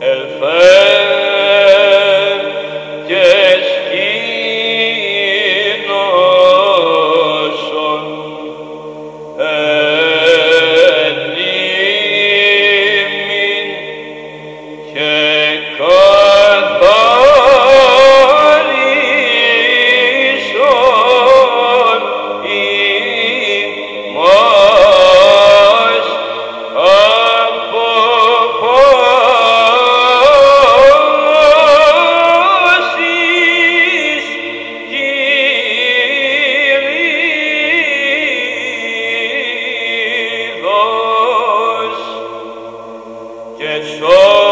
ελθέ show oh.